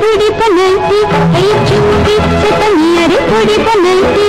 ಪುಡಿ ಪನೈತಿ ಐ ಚುಕ್ಕಿ ಸುತ ನೀರಿ ಪುಡಿ ಪನೈತಿ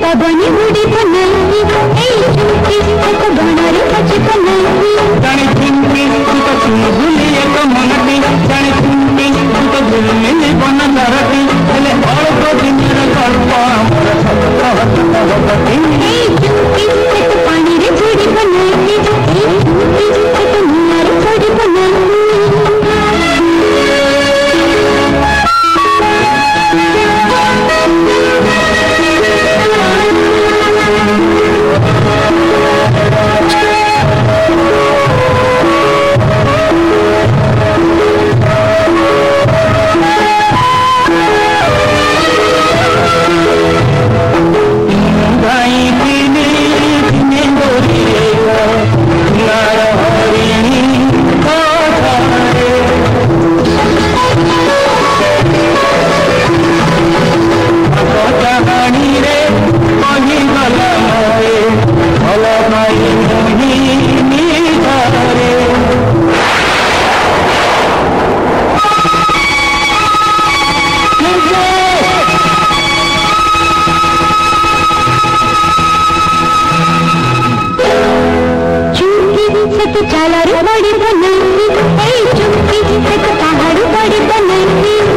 ಪವನಿ ಹುಡಿದನಲ್ಲಿ ಕೈ ಝುಂಕಿ ಗಣರು ಬಚಿದನಲ್ಲಿ ಗಣಿ ಝುಂಕಿ चुपकी चालारू बड़ी बनाई चुकी एक पहाड़ बड़ी बनाई